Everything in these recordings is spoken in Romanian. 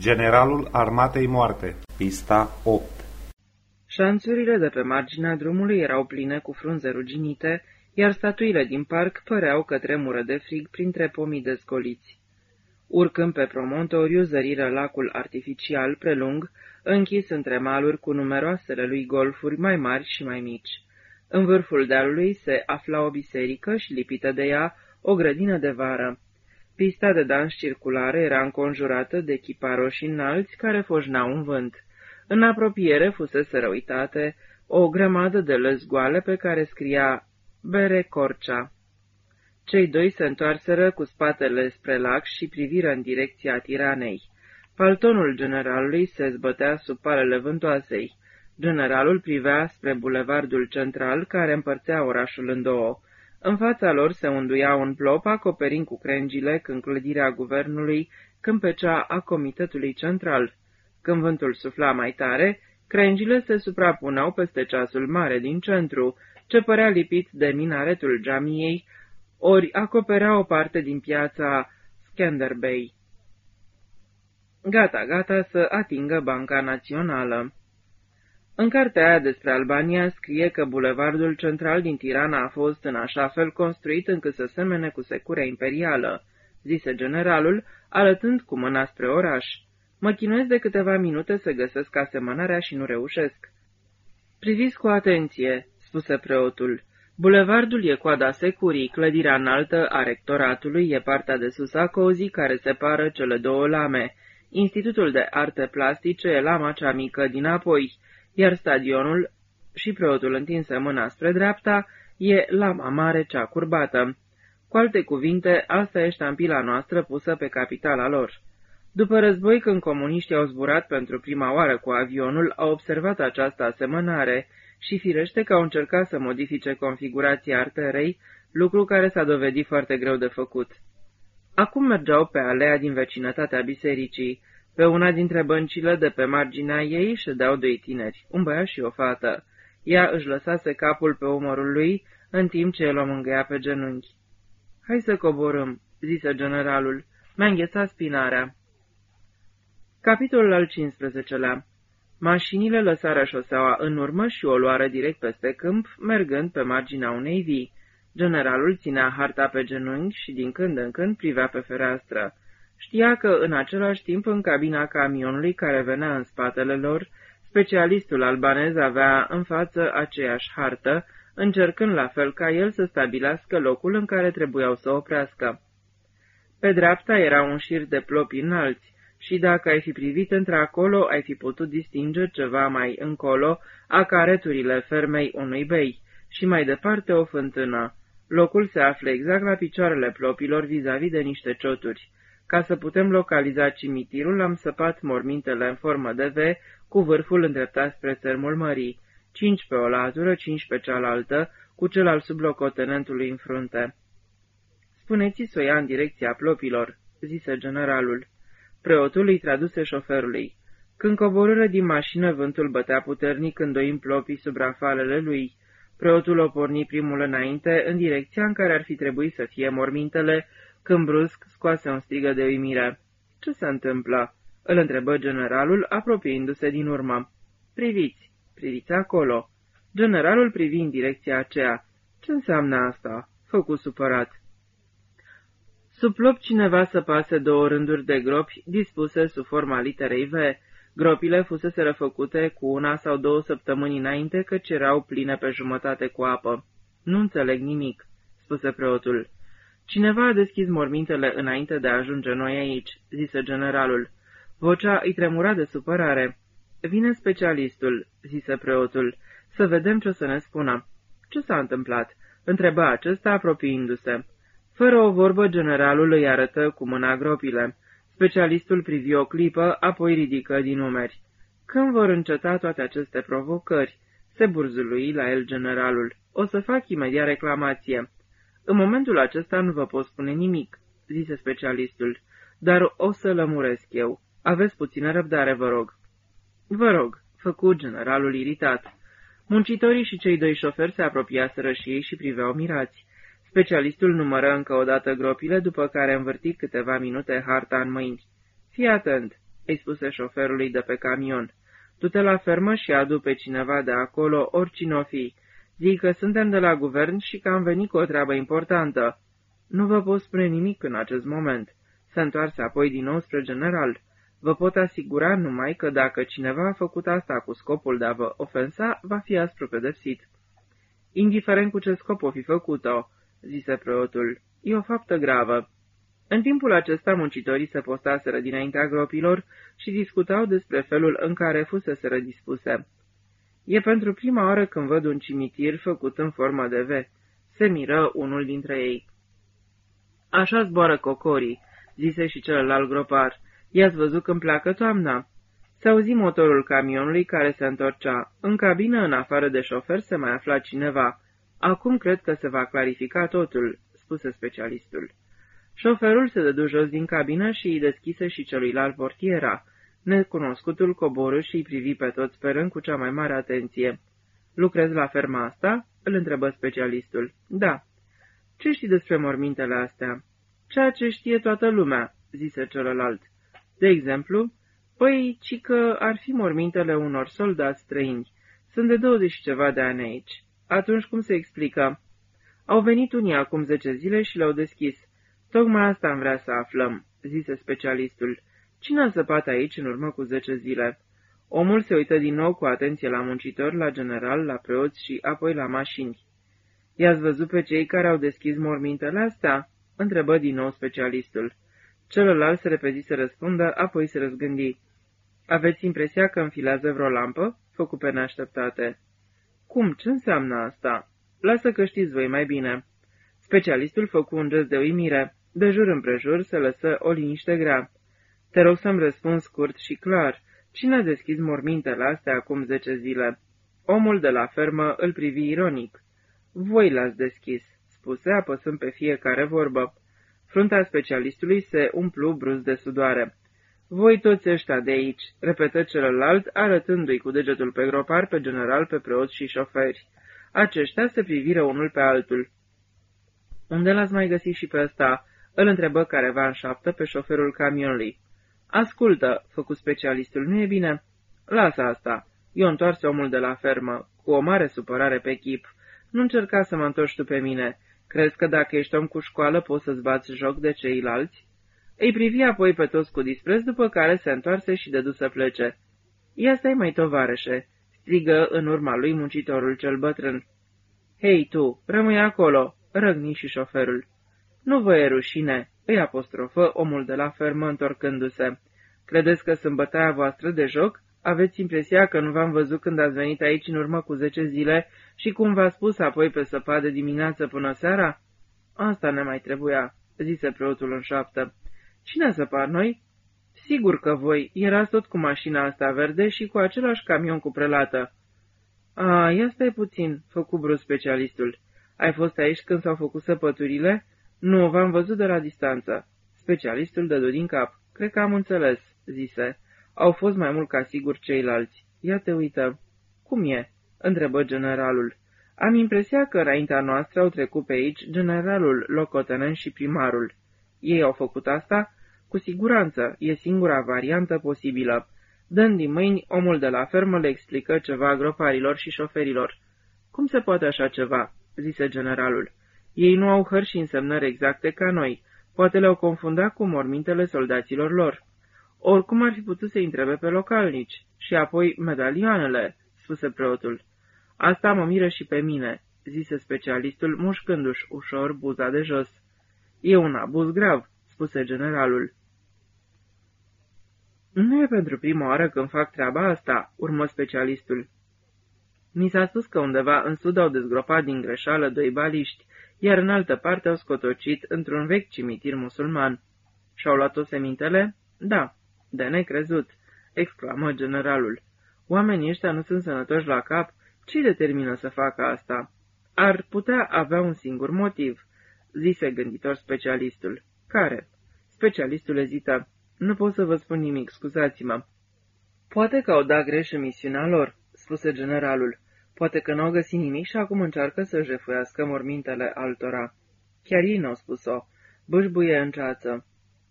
Generalul Armatei Moarte Pista 8 Șanțurile de pe marginea drumului erau pline cu frunze ruginite, iar statuile din parc păreau că tremură de frig printre pomii dezgoliți. Urcând pe promontoriu, zăriră lacul artificial prelung, închis între maluri cu numeroasele lui golfuri mai mari și mai mici. În vârful dealului se afla o biserică și lipită de ea o grădină de vară. Pista de dans circulară era înconjurată de chiparoși înalți care foșnau în vânt. În apropiere fusese uitate o grămadă de lăzgoale pe care scria Bere Corcea. Cei doi se întoarseră cu spatele spre lac și priviră în direcția tiranei. Paltonul generalului se zbătea sub palele vântoasei. Generalul privea spre bulevardul central care împărțea orașul în două. În fața lor se unduia un plop acoperind cu crengile când clădirea guvernului, când pe cea a comitetului central. Când vântul sufla mai tare, crengile se suprapuneau peste ceasul mare din centru, ce părea lipit de minaretul jamiei, ori acoperea o parte din piața Skanderbey. Gata, gata să atingă Banca Națională. În cartea aia despre Albania scrie că bulevardul central din Tirana a fost în așa fel construit încât să semene cu securea imperială, zise generalul, arătând cu mâna spre oraș. Mă chinuiesc de câteva minute să găsesc asemănarea și nu reușesc. Priviți cu atenție, spuse preotul. Bulevardul e coada securii, clădirea înaltă a rectoratului e partea de sus a cozii care separă cele două lame. Institutul de arte plastice e lama cea mică din apoi iar stadionul, și preotul întinse mâna spre dreapta, e lama mare cea curbată. Cu alte cuvinte, asta e ștampila noastră pusă pe capitala lor. După război, când comuniștii au zburat pentru prima oară cu avionul, au observat această asemănare și firește că au încercat să modifice configurația arterei, lucru care s-a dovedit foarte greu de făcut. Acum mergeau pe alea din vecinătatea bisericii, pe una dintre băncile de pe marginea ei ședeau doi tineri, un băiat și o fată. Ea își lăsase capul pe umărul lui, în timp ce el o mângâia pe genunchi. Hai să coborâm," zise generalul. Mi-a înghețat spinarea." Capitolul al 15-lea Mașinile lăsară șoseaua în urmă și o luară direct peste câmp, mergând pe marginea unei vii. Generalul ținea harta pe genunchi și din când în când privea pe fereastră. Știa că în același timp în cabina camionului care venea în spatele lor, specialistul albanez avea în față aceeași hartă, încercând la fel ca el să stabilească locul în care trebuiau să oprească. Pe dreapta era un șir de plopi înalți și dacă ai fi privit într-acolo, ai fi putut distinge ceva mai încolo acareturile fermei unui bei și mai departe o fântână. Locul se află exact la picioarele plopilor vis-a-vis -vis de niște cioturi. Ca să putem localiza cimitirul, am săpat mormintele în formă de V, cu vârful îndreptat spre țărmul mării, cinci pe o latură, cinci pe cealaltă, cu cel al sublocotenentului în frunte. Spuneți să o ia în direcția plopilor," zise generalul. Preotul îi traduse șoferului. Când coborâră din mașină, vântul bătea puternic în plopii sub rafalele lui. Preotul o porni primul înainte, în direcția în care ar fi trebuit să fie mormintele, când brusc scoase un strigă de uimire. Ce se întâmplă?" îl întrebă generalul, apropiindu-se din urmă. Priviți, priviți acolo." Generalul privi în direcția aceea. Ce înseamnă asta?" făcu supărat. Sub plop cineva să pase două rânduri de gropi dispuse sub forma literei V. Gropile fusese răfăcute cu una sau două săptămâni înainte, căci erau pline pe jumătate cu apă. Nu înțeleg nimic," spuse preotul. Cineva a deschis mormintele înainte de a ajunge noi aici," zise generalul. Vocea îi tremura de supărare. Vine specialistul," zise preotul, să vedem ce o să ne spună." Ce s-a întâmplat?" întreba acesta apropiindu-se. Fără o vorbă, generalul îi arătă cu mâna gropile. Specialistul privi o clipă, apoi ridică din umeri. Când vor înceta toate aceste provocări?" se burzului la el generalul. O să fac imediat reclamație." În momentul acesta nu vă pot spune nimic," zise specialistul, dar o să lămuresc eu. Aveți puțină răbdare, vă rog." Vă rog," făcu generalul iritat. Muncitorii și cei doi șoferi se apropiaseră și ei și priveau mirați. Specialistul numără încă o dată gropile, după care învârti câteva minute harta în mâini. Fii atent," îi spuse șoferului de pe camion. Du-te la fermă și adu pe cineva de acolo, oricine o fi. Zic că suntem de la guvern și că am venit cu o treabă importantă. Nu vă pot spune nimic în acest moment. Se întoarse apoi din nou spre general. Vă pot asigura numai că dacă cineva a făcut asta cu scopul de a vă ofensa, va fi aspru pedepsit. Indiferent cu ce scop o fi făcut-o, zise preotul, e o faptă gravă. În timpul acesta, muncitorii se postaseră dinaintea gropilor și discutau despre felul în care fuseseră dispuse. E pentru prima oară când văd un cimitir făcut în formă de V. Se miră unul dintre ei. Așa zboară cocorii, zise și celălalt gropar. I-ați văzut când pleacă toamna? Se auzi motorul camionului care se întorcea. În cabină, în afară de șofer, se mai afla cineva. Acum cred că se va clarifica totul, spuse specialistul. Șoferul se dădu jos din cabină și îi deschise și celuilalt portiera. Necunoscutul coborâ și îi privi pe toți sperând cu cea mai mare atenție. Lucrezi la ferma asta?" îl întrebă specialistul. Da." Ce știi despre mormintele astea?" Ceea ce știe toată lumea," zise celălalt. De exemplu, păi, ci că ar fi mormintele unor soldați străini. Sunt de douăzeci și ceva de ani aici. Atunci cum se explică? Au venit unii acum zece zile și le-au deschis. Tocmai asta am vrea să aflăm, zise specialistul. Cine a săpat aici în urmă cu zece zile? Omul se uită din nou cu atenție la muncitori, la general, la preoți și apoi la mașini. I-ați văzut pe cei care au deschis mormintele astea?" întrebă din nou specialistul. Celălalt se repezi să răspundă, apoi se răzgândi. Aveți impresia că înfilează vreo lampă?" făcu pe neașteptate. Cum? Ce înseamnă asta?" Lasă că știți voi mai bine." Specialistul făcu un gest de uimire. De jur împrejur se lăsă o liniște grea. Te rog să-mi răspunzi scurt și clar. Cine a deschis mormintele astea acum zece zile? Omul de la fermă îl privi ironic. Voi l-ați deschis, spuse, apăsând pe fiecare vorbă. Fruntea specialistului se umplu brusc de sudoare. Voi toți ăștia de aici, repetă celălalt, arătându-i cu degetul pe gropar, pe general, pe preoți și șoferi. Aceștia se priviră unul pe altul. Unde l-ați mai găsit și pe ăsta?" îl întrebă careva în șaptă pe șoferul camionului. Ascultă," făcu specialistul, nu e bine?" Lasă asta." Eu întoarse omul de la fermă, cu o mare supărare pe chip. Nu încerca să mă întorci tu pe mine. Crezi că dacă ești om cu școală poți să-ți bați joc de ceilalți?" Îi privi apoi pe toți cu dispreț, după care se întoarse și dădu să plece. Ia stai mai, tovarășe!" strigă în urma lui muncitorul cel bătrân. Hei, tu, rămâi acolo!" răgni și șoferul. Nu vă e rușine!" Îi apostrofă omul de la fermă întorcându-se. Credeți că sunt bătaia voastră de joc? Aveți impresia că nu v-am văzut când ați venit aici în urmă cu zece zile și cum v-a spus apoi pe săpadă dimineață până seara? Asta ne mai trebuia, zise preotul în șaptă. Cine a săpat noi? Sigur că voi, erați tot cu mașina asta verde și cu același camion cu prelată. A, ia stai puțin, făcu brusc specialistul. Ai fost aici când s-au făcut săpăturile? Nu, v-am văzut de la distanță. Specialistul dădu din cap. Cred că am înțeles, zise. Au fost mai mult ca sigur ceilalți. Ia te uită. Cum e? întrebă generalul. Am impresia că înaintea noastră au trecut pe aici generalul, locotenent și primarul. Ei au făcut asta? Cu siguranță, e singura variantă posibilă. Dând din mâini, omul de la fermă le explică ceva groparilor și șoferilor. Cum se poate așa ceva?" zise generalul. Ei nu au hărți și însemnări exacte ca noi. Poate le-au confundat cu mormintele soldaților lor. Oricum ar fi putut să întrebe pe localnici. Și apoi medalioanele, spuse preotul. Asta mă miră și pe mine, zise specialistul, mușcându-și ușor buza de jos. E un abuz grav, spuse generalul. Nu e pentru prima oară când fac treaba asta, urmă specialistul. Mi s-a spus că undeva în sud au dezgropat din greșeală doi baliști, iar în altă parte au scotocit într-un vechi cimitir musulman. Și-au luat-o semintele? Da, de necrezut, exclamă generalul. Oamenii ăștia nu sunt sănătoși la cap? Ce determină să facă asta? Ar putea avea un singur motiv, zise gânditor specialistul. Care? Specialistul ezită. Nu pot să vă spun nimic, scuzați-mă. Poate că au dat greș în misiunea lor, spuse generalul. Poate că n-au găsit nimic și acum încearcă să jefuiască mormintele altora. Chiar ei n-au spus-o. Bâșbuie în ceață.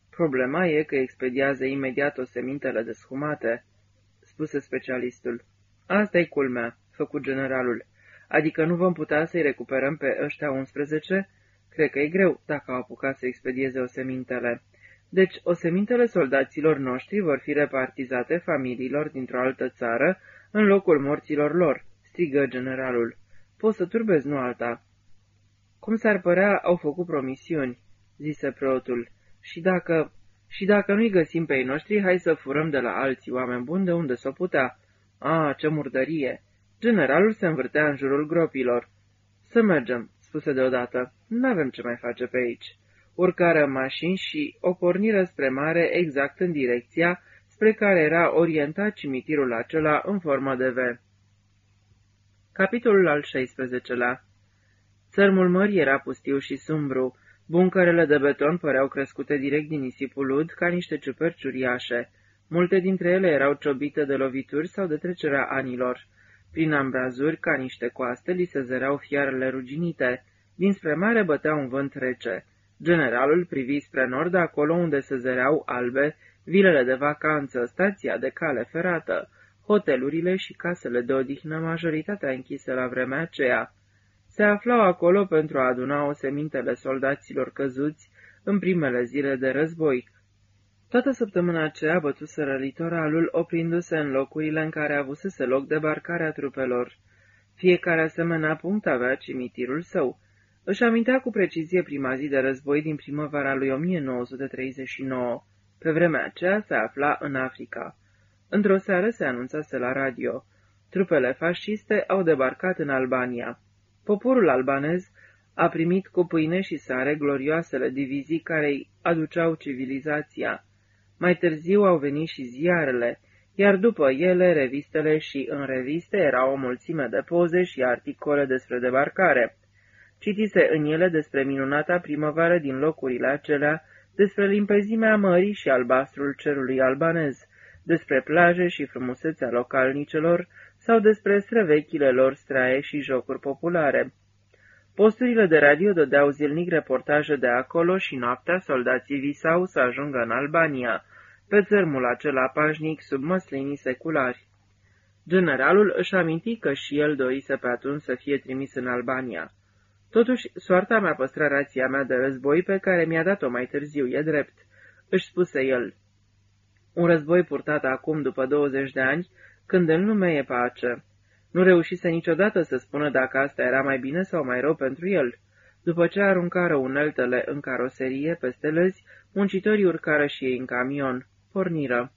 Problema e că expediază imediat osemintele desfumate, spuse specialistul. asta e culmea, făcut generalul. Adică nu vom putea să-i recuperăm pe ăștia 11? Cred că e greu dacă au apucat să expedieze osemintele. Deci, osemintele soldaților noștri vor fi repartizate familiilor dintr-o altă țară în locul morților lor, strigă generalul. Poți să turbezi, nu alta. Cum s-ar părea, au făcut promisiuni, zise preotul. Și dacă... Și dacă nu-i găsim pe ei noștri, hai să furăm de la alții oameni buni de unde s-o putea. Ah, ce murdărie! Generalul se învârtea în jurul gropilor. Să mergem, spuse deodată. N-avem ce mai face pe aici. Urcară mașini și o porniră spre mare exact în direcția spre care era orientat cimitirul acela în formă de V. Capitolul al 16-lea Țărmul mării era pustiu și sumbru. Buncărele de beton păreau crescute direct din nisipul ud ca niște ciuperci uriașe. Multe dintre ele erau ciobite de lovituri sau de trecerea anilor. Prin ambrazuri, ca niște coaste, li se zăreau fiarele ruginite. Dinspre mare bătea un vânt rece. Generalul privi spre nord, acolo unde se zăreau albe, vilele de vacanță, stația de cale ferată, hotelurile și casele de odihnă, majoritatea închise la vremea aceea. Se aflau acolo pentru a aduna osemintele soldaților căzuți în primele zile de război. Toată săptămâna aceea bătuseră litoralul, oprindu-se în locurile în care avusese loc debarcarea trupelor. Fiecare asemenea punct avea cimitirul său. Își amintea cu precizie prima zi de război din primăvara lui 1939. Pe vremea aceea se afla în Africa. Într-o seară se anunțase la radio. Trupele fasciste au debarcat în Albania. Poporul albanez a primit cu pâine și sare glorioasele divizii care îi aduceau civilizația. Mai târziu au venit și ziarele, iar după ele revistele și în reviste era o mulțime de poze și articole despre debarcare. Citise în ele despre minunata primăvară din locurile acelea, despre limpezimea mării și albastrul cerului albanez, despre plaje și frumusețea localnicelor sau despre străvechile lor straie și jocuri populare. Posturile de radio dădeau zilnic reportaje de acolo și noaptea soldații visau să ajungă în Albania, pe țărmul acela pașnic sub măslinii seculari. Generalul își aminti că și el dorise pe atunci să fie trimis în Albania. Totuși, soarta mea păstra rația mea de război pe care mi-a dat-o mai târziu, e drept, își spuse el. Un război purtat acum, după 20 de ani, când în lume e pace. Nu reușise niciodată să spună dacă asta era mai bine sau mai rău pentru el. După ce aruncară uneltele în caroserie peste lăzi, muncitorii urcară și ei în camion. Porniră.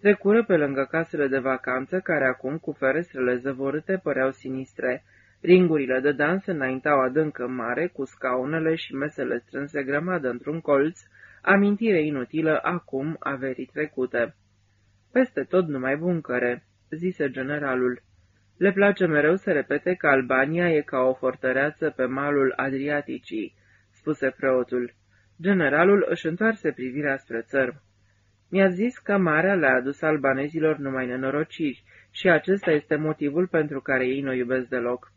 Trecură pe lângă casele de vacanță, care acum, cu ferestrele zăvorâte, păreau sinistre. Ringurile de dans înaintau adânc în mare, cu scaunele și mesele strânse grămadă într-un colț, amintire inutilă acum a verii trecute. Peste tot numai buncăre, zise generalul. Le place mereu să repete că Albania e ca o fortăreață pe malul Adriaticii, spuse preotul. Generalul își întoarse privirea spre țărm. Mi-a zis că marea le-a adus albanezilor numai nenorociri și acesta este motivul pentru care ei nu iubesc deloc.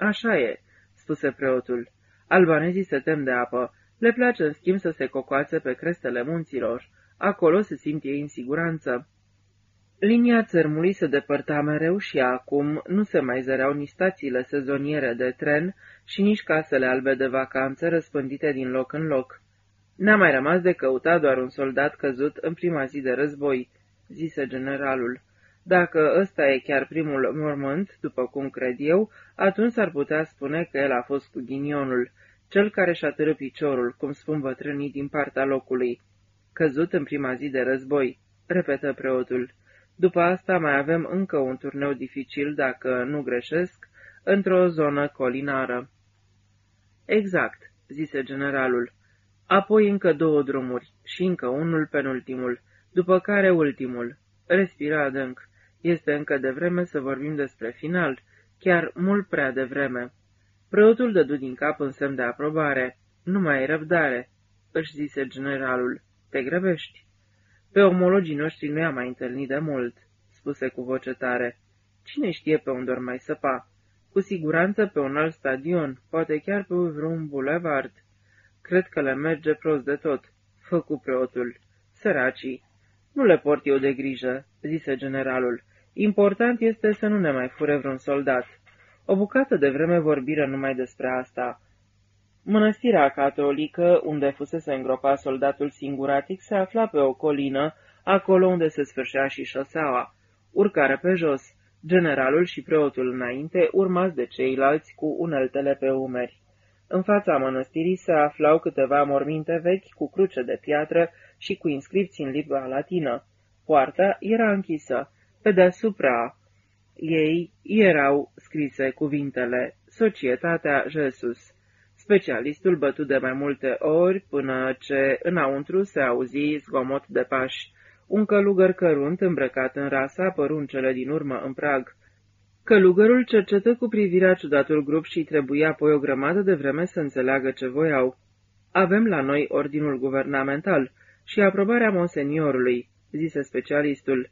Așa e, spuse preotul. Albanezii se tem de apă. Le place în schimb să se cocoațe pe crestele munților. Acolo se simt ei în siguranță. Linia țărmului se depărta mereu și acum nu se mai zăreau nici stațiile sezoniere de tren și nici casele albe de vacanță răspândite din loc în loc. N-a mai rămas de căutat doar un soldat căzut în prima zi de război, zise generalul. Dacă ăsta e chiar primul mormânt, după cum cred eu, atunci s-ar putea spune că el a fost cu ghinionul, cel care și-a târât piciorul, cum spun bătrânii din partea locului. Căzut în prima zi de război, repetă preotul. După asta mai avem încă un turneu dificil, dacă nu greșesc, într-o zonă colinară. Exact, zise generalul. Apoi încă două drumuri și încă unul penultimul, după care ultimul. Respira adânc. Este încă de vreme să vorbim despre final, chiar mult prea de vreme. Preotul dădu din cap în semn de aprobare. Nu mai ai răbdare, își zise generalul. Te grăbești. Pe omologii noștri nu i-am mai întâlnit de mult, spuse cu voce tare. Cine știe pe unde ori mai săpa? Cu siguranță pe un alt stadion, poate chiar pe vreun bulevard. Cred că le merge prost de tot. făcu preotul. Săracii. Nu le port eu de grijă, zise generalul. Important este să nu ne mai fure vreun soldat. O bucată de vreme vorbiră numai despre asta. Mănăstirea catolică, unde fusese îngropat soldatul singuratic, se afla pe o colină, acolo unde se sfârșea și șoseaua. Urcare pe jos, generalul și preotul înainte, urmați de ceilalți cu uneltele pe umeri. În fața mănăstirii se aflau câteva morminte vechi cu cruce de piatră și cu inscripții în limba latină. Poarta era închisă. Pe deasupra ei erau scrise cuvintele Societatea Jesus. Specialistul bătu de mai multe ori până ce înăuntru se auzi zgomot de pași. Un călugăr cărunt îmbrăcat în rasa păru în cele din urmă în prag. Călugărul cercetă cu privirea ciudatul grup și trebuia apoi o grămadă de vreme să înțeleagă ce voiau. Avem la noi ordinul guvernamental și aprobarea monseniorului, zise specialistul.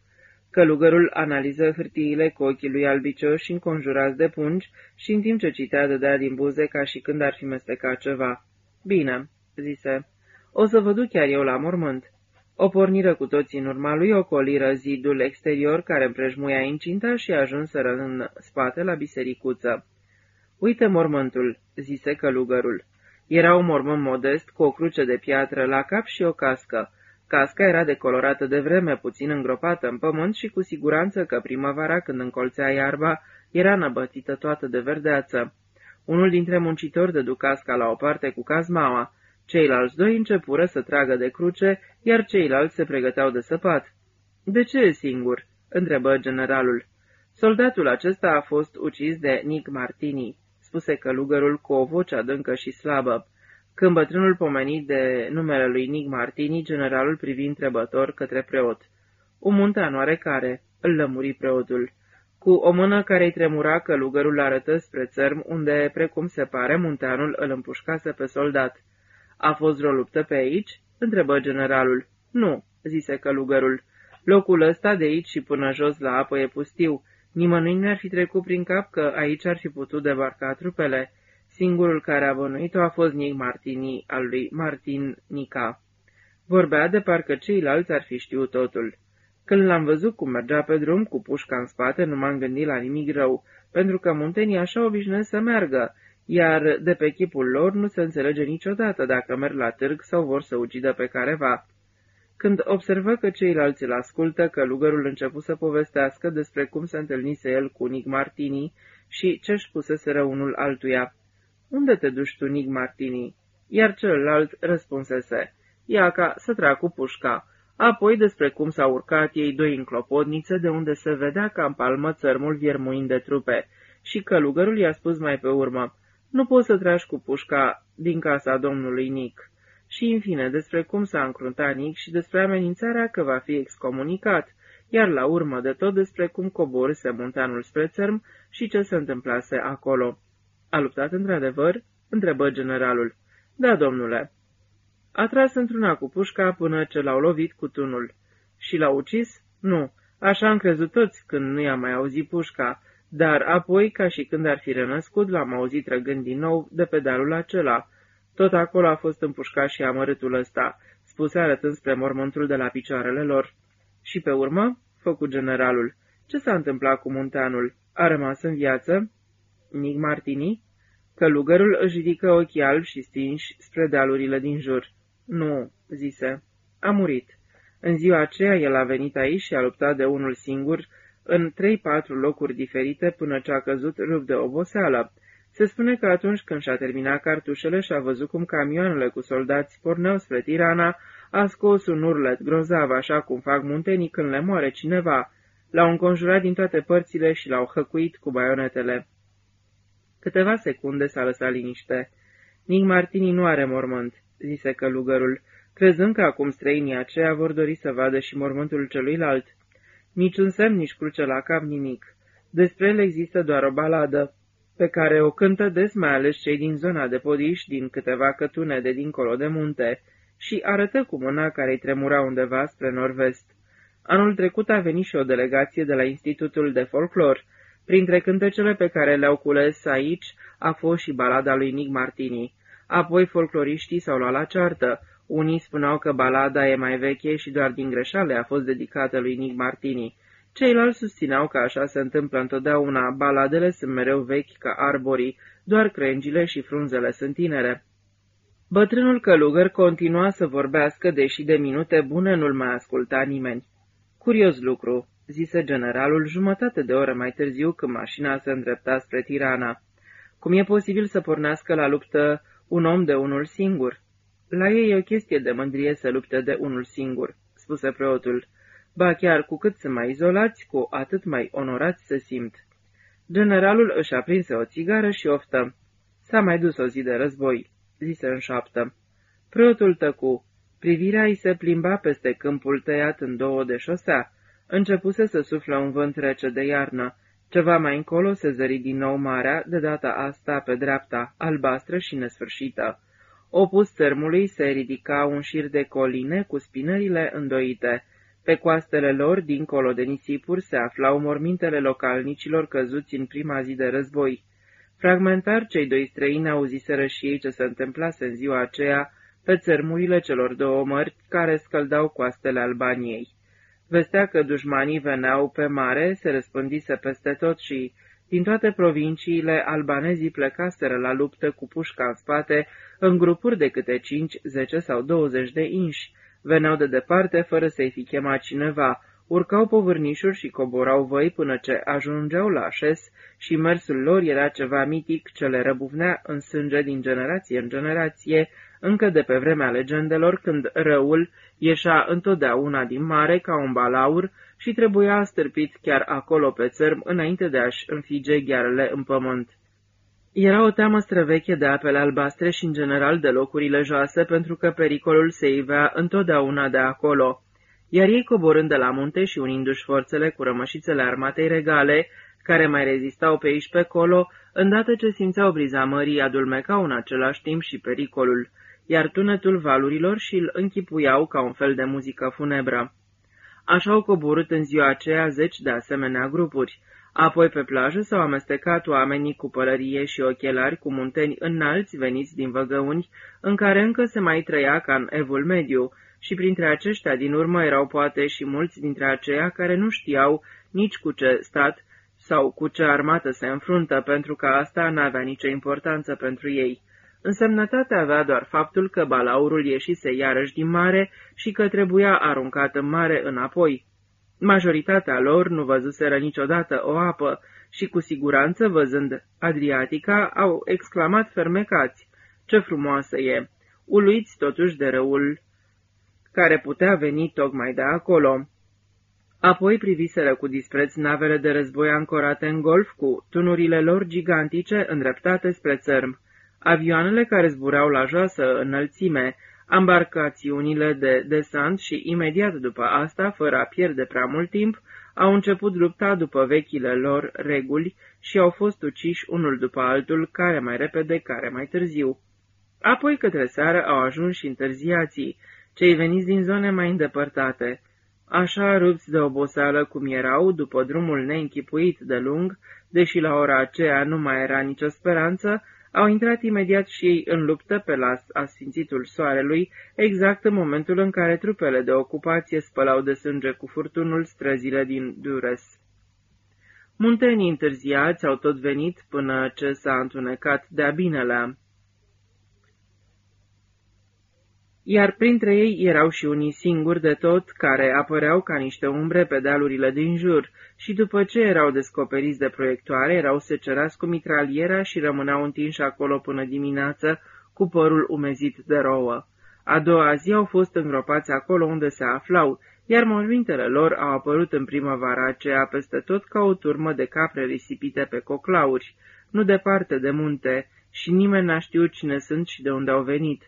Călugărul analiză hârtiile cu ochii lui albicioși înconjurați de pungi și în timp ce citea dădea din buze ca și când ar fi mestecat ceva. Bine, zise, o să vă duc chiar eu la mormânt. O porniră cu toții în urma lui, ocoliră zidul exterior care împrejmuia incinta și ajunseră în spate la bisericuță. Uite mormântul, zise călugărul. Era un mormânt modest, cu o cruce de piatră la cap și o cască. Casca era decolorată de vreme, puțin îngropată în pământ și cu siguranță că primăvara, când încolțea iarba, era năbătită toată de verdeață. Unul dintre muncitori dădu casca la o parte cu cazmaua. Ceilalți doi începură să tragă de cruce, iar ceilalți se pregăteau de săpat. De ce e singur?" întrebă generalul. Soldatul acesta a fost ucis de Nick Martini," spuse călugărul cu o voce adâncă și slabă. Când bătrânul pomenit de numele lui Nick Martini, generalul privi întrebător către preot. Un muntean oarecare, îl lămuri preotul. Cu o mână care-i tremura, călugărul arătă spre țărm, unde, precum se pare, munteanul îl împușcase pe soldat. A fost vreo luptă pe aici?" întrebă generalul. Nu," zise călugărul. Locul ăsta de aici și până jos la apă e pustiu. Nimănui nu ar fi trecut prin cap că aici ar fi putut debarca trupele. Singurul care a bănuit-o a fost Nick Martini, al lui Martin Nica. Vorbea de parcă ceilalți ar fi știut totul. Când l-am văzut cum mergea pe drum cu pușca în spate, nu m-am gândit la nimic rău, pentru că muntenii așa obișnuiesc să meargă, iar de pe chipul lor nu se înțelege niciodată dacă merg la târg sau vor să ucidă pe careva. Când observă că ceilalți îl ascultă, călugărul început să povestească despre cum se întâlnise el cu Nick Martini și ce-și puseseră unul altuia. Unde te duci tu, Nick Martini?" Iar celălalt răspunsese, Ia ca să trag cu pușca. Apoi despre cum s-au urcat ei doi în clopotniță, de unde se vedea ca în palmă țărmul viermuind de trupe. Și călugărul i-a spus mai pe urmă, Nu poți să tragi cu pușca din casa domnului Nick." Și, în fine, despre cum s-a încruntat Nick și despre amenințarea că va fi excomunicat, iar la urmă de tot despre cum coborâse munteanul spre țărm și ce se întâmplase acolo. A luptat într-adevăr?" întrebă generalul. Da, domnule." A tras într-una cu pușca până ce l-au lovit cu tunul. Și l-a ucis? Nu. Așa am crezut toți când nu i-am mai auzit pușca, dar apoi, ca și când ar fi renăscut, l-am auzit trăgând din nou de pedalul acela. Tot acolo a fost împușcat și amărâtul ăsta, spuse arătând spre mormântul de la picioarele lor. Și pe urmă, făcu generalul, ce s-a întâmplat cu munteanul? A rămas în viață? Nick Martini? Călugărul își ridică ochii albi și stinși spre dealurile din jur. Nu, zise, a murit. În ziua aceea el a venit aici și a luptat de unul singur, în trei-patru locuri diferite, până ce a căzut rup de oboseală. Se spune că atunci când și-a terminat cartușele și a văzut cum camioanele cu soldați porneau spre Tirana, a scos un urlet grozav, așa cum fac muntenii când le moare cineva. L-au înconjurat din toate părțile și l-au hăcuit cu baionetele. Câteva secunde s-a lăsat liniște. Nick Martini nu are mormânt, zise călugărul, crezând că acum străinii aceia vor dori să vadă și mormântul celuilalt. Niciun semn, nici cruce la cap, nimic. Despre el există doar o baladă, pe care o cântă des mai ales cei din zona de podiș, din câteva cătune de dincolo de munte, și arătă cu mâna care-i tremura undeva spre nord-vest. Anul trecut a venit și o delegație de la Institutul de Folclor, Printre cântecele pe care le-au cules aici a fost și balada lui Nick Martini. Apoi folcloriștii s-au luat la ceartă. Unii spuneau că balada e mai veche și doar din greșeale a fost dedicată lui Nick Martini. Ceilalți susțineau că așa se întâmplă întotdeauna, baladele sunt mereu vechi ca arborii, doar crengile și frunzele sunt tinere. Bătrânul călugăr continua să vorbească, deși de minute bune nu-l mai asculta nimeni. Curios lucru, zise generalul jumătate de oră mai târziu când mașina se îndrepta spre Tirana. Cum e posibil să pornească la luptă un om de unul singur? La ei e o chestie de mândrie să lupte de unul singur, spuse preotul. Ba chiar cu cât sunt mai izolați, cu atât mai onorați se simt. Generalul își aprinse o țigară și oftă. S-a mai dus o zi de război, zise în șoaptă. Preotul tăcu. Privirea îi se plimba peste câmpul tăiat în două de șosea. Începuse să suflă un vânt rece de iarnă. Ceva mai încolo se zări din nou marea, de data asta pe dreapta, albastră și nesfârșită. Opus țărmului se ridica un șir de coline cu spinările îndoite. Pe coastele lor, dincolo de nisipuri, se aflau mormintele localnicilor căzuți în prima zi de război. Fragmentar, cei doi străini auziseră și ei ce se întâmplase în ziua aceea pe țărmurile celor două mări care scăldau coastele Albaniei. Vestea că dușmanii veneau pe mare se răspândise peste tot și, din toate provinciile, albanezii plecaseră la luptă cu pușca în spate, în grupuri de câte cinci, zece sau douăzeci de inși. Veneau de departe fără să-i fi chemat cineva, urcau povârnișuri și coborau văi până ce ajungeau la așes și mersul lor era ceva mitic ce le răbuvnea în sânge din generație în generație, încă de pe vremea legendelor, când răul ieșea întotdeauna din mare ca un balaur și trebuia stârpit chiar acolo pe țărm înainte de a-și înfige ghearele în pământ. Era o teamă străveche de apele albastre și în general de locurile joase, pentru că pericolul se ivea întotdeauna de acolo, iar ei coborând de la munte și unindu-și forțele cu rămășițele armatei regale, care mai rezistau pe aici pe colo, îndată ce simțeau briza mării, adulmecau în același timp și pericolul iar tunetul valurilor și îl închipuiau ca un fel de muzică funebră. Așa au coborât în ziua aceea zeci de asemenea grupuri. Apoi pe plajă s-au amestecat oamenii cu pălărie și ochelari cu munteni înalți veniți din văgăuni, în care încă se mai trăia ca în evul mediu, și printre aceștia din urmă erau poate și mulți dintre aceia care nu știau nici cu ce stat sau cu ce armată se înfruntă, pentru că asta n-avea nicio importanță pentru ei. Însemnătate avea doar faptul că balaurul ieșise iarăși din mare și că trebuia aruncat în mare înapoi. Majoritatea lor nu văzuseră niciodată o apă și cu siguranță, văzând Adriatica, au exclamat fermecați, ce frumoasă e, uluiți totuși de răul care putea veni tocmai de acolo. Apoi priviseră cu dispreț navele de război ancorate în golf cu tunurile lor gigantice îndreptate spre țărm avioanele care zburau la joasă înălțime, ambarcațiunile de desant și imediat după asta, fără a pierde prea mult timp, au început lupta după vechile lor reguli și au fost uciși unul după altul, care mai repede, care mai târziu. Apoi către seară au ajuns și întârziații, cei veniți din zone mai îndepărtate. Așa rupți de oboseală cum erau, după drumul neînchipuit de lung, deși la ora aceea nu mai era nicio speranță, au intrat imediat și ei în luptă pe la asfințitul soarelui, exact în momentul în care trupele de ocupație spălau de sânge cu furtunul străzile din Dures. Muntenii întârziați au tot venit până ce s-a întunecat de-a binelea. Iar printre ei erau și unii singuri de tot, care apăreau ca niște umbre pe dealurile din jur, și după ce erau descoperiți de proiectoare, erau secerați cu mitraliera și rămâneau întinși acolo până dimineață, cu părul umezit de rouă. A doua zi au fost îngropați acolo unde se aflau, iar mormintele lor au apărut în primăvara aceea peste tot ca o turmă de capre risipite pe coclauri, nu departe de munte, și nimeni n-a știut cine sunt și de unde au venit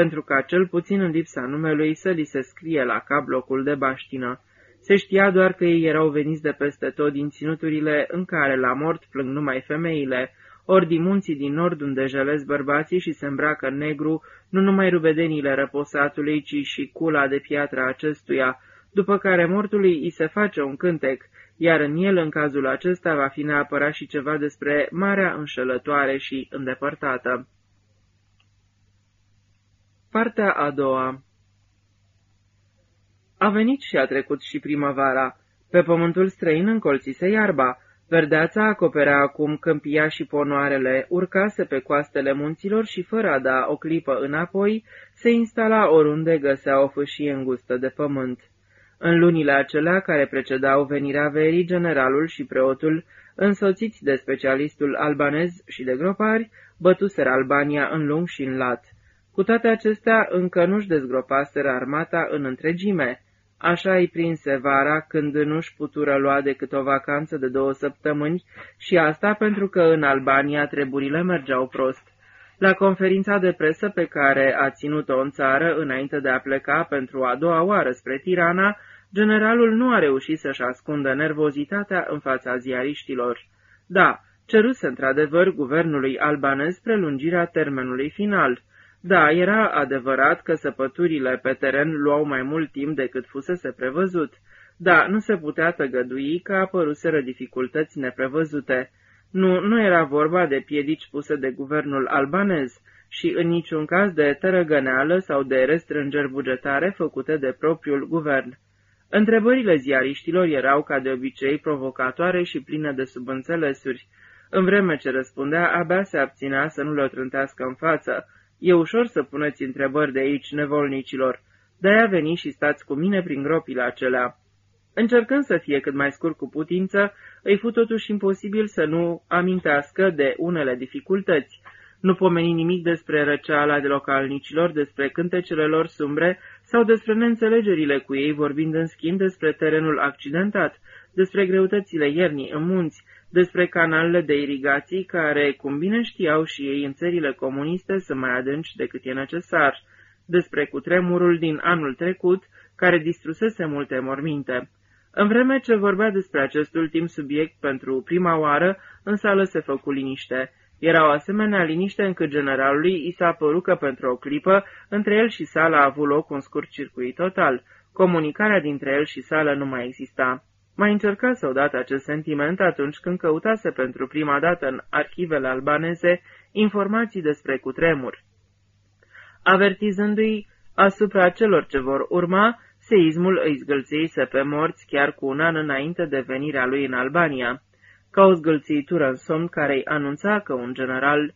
pentru ca cel puțin în lipsa numelui să li se scrie la cap locul de baștină. Se știa doar că ei erau veniți de peste tot din ținuturile în care la mort plâng numai femeile, ori din munții din nord unde jelez bărbații și se îmbracă negru nu numai rubedenile răposatului, ci și cula de piatră acestuia, după care mortului îi se face un cântec, iar în el, în cazul acesta, va fi neapărat și ceva despre marea înșelătoare și îndepărtată. Partea a doua A venit și a trecut și primăvara. Pe pământul străin încolțise iarba. Verdeața acoperea acum câmpia și ponoarele, urcase pe coastele munților și, fără a da o clipă înapoi, se instala oriunde găsea o fâșie îngustă de pământ. În lunile acelea care precedau venirea verii, generalul și preotul, însoțiți de specialistul albanez și de gropari, bătuseră Albania în lung și în lat. Cu toate acestea, încă nu-și dezgropaseră armata în întregime. Așa îi prinse vara, când nu-și putură lua decât o vacanță de două săptămâni, și asta pentru că în Albania treburile mergeau prost. La conferința de presă pe care a ținut-o în țară înainte de a pleca pentru a doua oară spre Tirana, generalul nu a reușit să-și ascundă nervozitatea în fața ziariștilor. Da, ceruse într-adevăr guvernului albanez prelungirea termenului final. Da, era adevărat că săpăturile pe teren luau mai mult timp decât fusese prevăzut. Da, nu se putea tăgădui că apăruseră dificultăți neprevăzute. Nu, nu era vorba de piedici puse de guvernul albanez și în niciun caz de tărăgăneală sau de restrângeri bugetare făcute de propriul guvern. Întrebările ziariștilor erau ca de obicei provocatoare și pline de subînțelesuri. În vreme ce răspundea, abia se abținea să nu le trântească în față. E ușor să puneți întrebări de aici, nevolnicilor. De-aia veni și stați cu mine prin gropile acelea. Încercând să fie cât mai scurt cu putință, îi fu totuși imposibil să nu amintească de unele dificultăți. Nu pomeni nimic despre răceala de localnicilor, despre cântecele lor sumbre sau despre neînțelegerile cu ei, vorbind în schimb despre terenul accidentat, despre greutățile iernii în munți, despre canalele de irigații care, cum bine știau și ei în țările comuniste, sunt mai adânci decât e necesar, despre cutremurul din anul trecut, care distrusese multe morminte. În vreme ce vorbea despre acest ultim subiect pentru prima oară, în sală se făcu liniște. Era o asemenea liniște încât generalului i s-a părut că pentru o clipă între el și sala a avut loc un scurt circuit total. Comunicarea dintre el și sală nu mai exista. Mai încercase odată acest sentiment atunci când căutase pentru prima dată în arhivele albaneze informații despre cutremur. Avertizându-i asupra celor ce vor urma, seismul îi zgâlțise pe morți chiar cu un an înainte de venirea lui în Albania ca o zgâlțitură în somn care îi anunța că un general...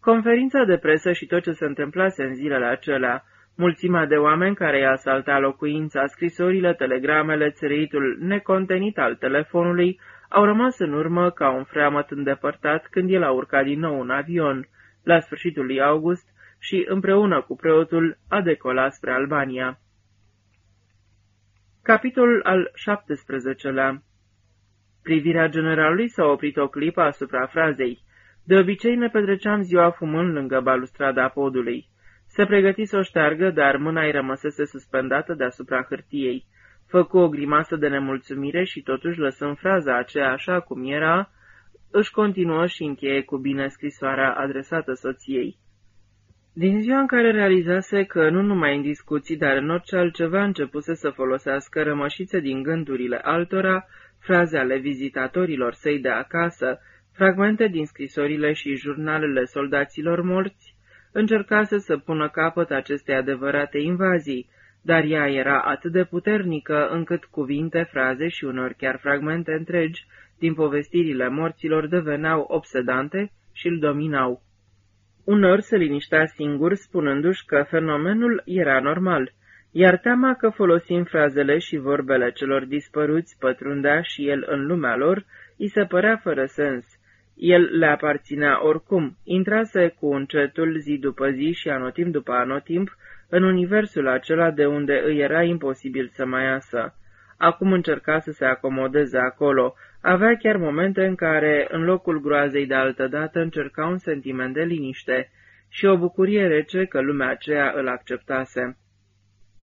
Conferința de presă și tot ce se întâmplase în zilele acelea, mulțimea de oameni care i-a asaltat locuința, scrisorile, telegramele, țăritul necontenit al telefonului, au rămas în urmă ca un freamăt îndepărtat când el a urcat din nou în avion, la sfârșitul lui august, și împreună cu preotul a decolat spre Albania. Capitolul al 17-lea Privirea generalului s-a oprit o clipă asupra frazei. De obicei ne petreceam ziua fumând lângă balustrada podului. Se pregăti să o șteargă, dar mâna-i rămăsese suspendată deasupra hârtiei. Făcu o grimasă de nemulțumire și totuși lăsând fraza aceea așa cum era, își continuă și încheie cu bine scrisoarea adresată soției. Din ziua în care realizase că nu numai în discuții, dar în orice altceva începuse să folosească rămășițe din gândurile altora, fraze ale vizitatorilor săi de acasă, fragmente din scrisorile și jurnalele soldaților morți, încercase să pună capăt acestei adevărate invazii, dar ea era atât de puternică încât cuvinte, fraze și unor chiar fragmente întregi din povestirile morților deveneau obsedante și îl dominau. Unor se liniștea singur spunându-și că fenomenul era normal, iar teama că folosim frazele și vorbele celor dispăruți pătrundea și el în lumea lor, îi se părea fără sens. El le aparținea oricum, intrase cu încetul zi după zi și anotimp după anotimp în universul acela de unde îi era imposibil să mai iasă. Acum încerca să se acomodeze acolo, avea chiar momente în care, în locul groazei de altădată, încerca un sentiment de liniște și o bucurie rece că lumea aceea îl acceptase.